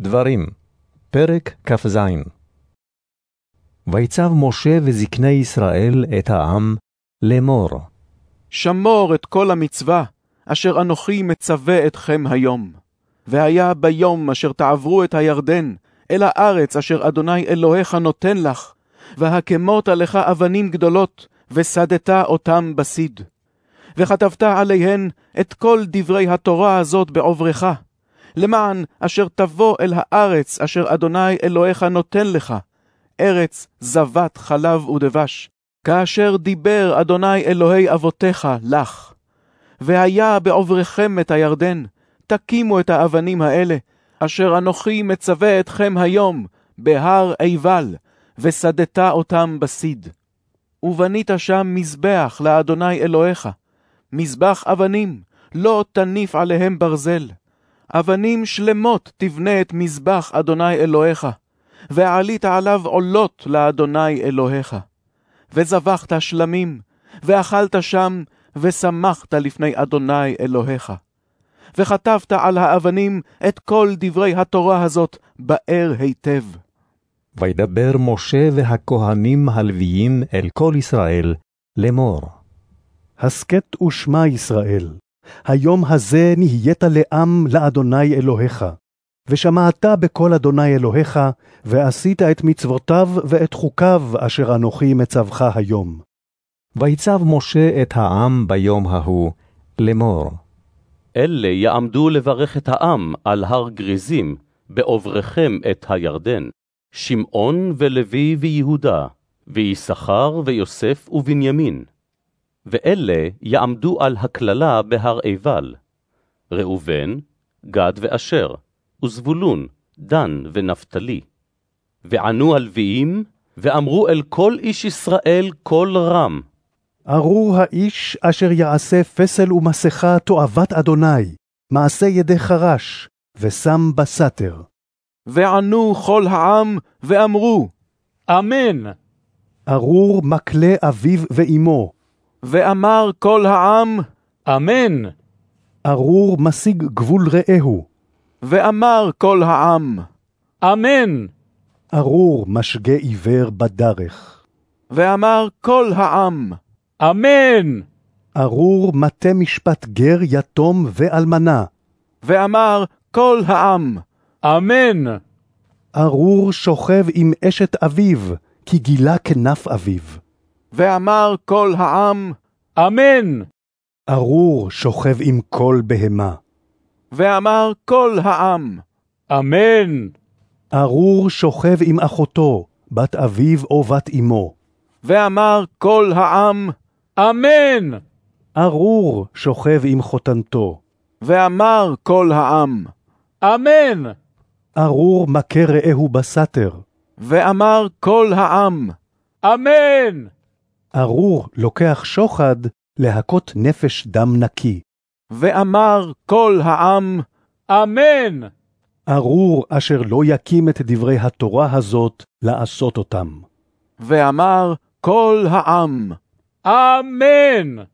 דברים, פרק כ"ז ויצב משה וזקני ישראל את העם לאמור. שמור את כל המצווה, אשר אנוכי מצווה אתכם היום. והיה ביום אשר תעברו את הירדן, אל הארץ אשר אדוני אלוהיך נותן לך, והקמות לך אבנים גדולות, וסדת אותם בסיד. וכתבת עליהן את כל דברי התורה הזאת בעוברך, למען אשר תבוא אל הארץ אשר אדוני אלוהיך נותן לך, ארץ זבת חלב ודבש, כאשר דיבר אדוני אלוהי אבותיך לך. והיה בעוברכם את הירדן, תקימו את האבנים האלה, אשר אנוכי מצווה אתכם היום, בהר עיבל, וסדת אותם בסיד. ובנית שם מזבח לאדוני אלוהיך, מזבח אבנים, לא תניף עליהם ברזל. אבנים שלמות תבנה את מזבח אדוני אלוהיך, ועלית עליו עולות לאדוני אלוהיך. וזבחת שלמים, ואכלת שם, ושמחת לפני אדוני אלוהיך. וכתבת על האבנים את כל דברי התורה הזאת באר היטב. וידבר משה והכהנים הלוויים אל כל ישראל לאמור. הסכת ושמע ישראל, היום הזה נהיית לעם לאדוני אלוהיך, ושמעת בקול אדוני אלוהיך, ועשית את מצוותיו ואת חוקיו אשר אנוכי מצווך היום. ויצב משה את העם ביום ההוא לאמור. אלה יעמדו לברך את העם על הר גריזים, בעוברכם את הירדן, שמעון ולוי ויהודה, ויששכר ויוסף ובנימין. ואלה יעמדו על הקללה בהר עיבל, ראובן, גד ואשר, וזבולון, דן ונפתלי. וענו הלוויים, ואמרו אל כל איש ישראל קול רם. ארור האיש אשר יעשה פסל ומסכה תועבת אדוני, מעשה ידי חרש, ושם בסתר. וענו כל העם, ואמרו, אמן. ארור מקלה אביו ואמו, ואמר כל העם, אמן. ארור משיג גבול רעהו, ואמר כל העם, אמן. ארור משגה עיוור בדרך. ואמר כל העם, אמן. ארור מטה משפט גר יתום ואלמנה. ואמר כל העם, אמן. ארור שוכב עם אשת אביו, כי גילה כנף אביו. ואמר כל העם, אמן. ארור שוכב עם כל בהמה. ואמר כל העם, אמן. ארור שוכב עם אחותו, בת אביו או בת אמו. ואמר כל העם, אמן. ארור שוכב עם חותנתו. ואמר כל העם, אמן. ארור מכה רעהו בסתר. ואמר כל העם, אמן. ארור לוקח שוחד להכות נפש דם נקי. ואמר כל העם, אמן. ארור אשר לא יקים את דברי התורה הזאת לעשות אותם. ואמר כל העם, אמן.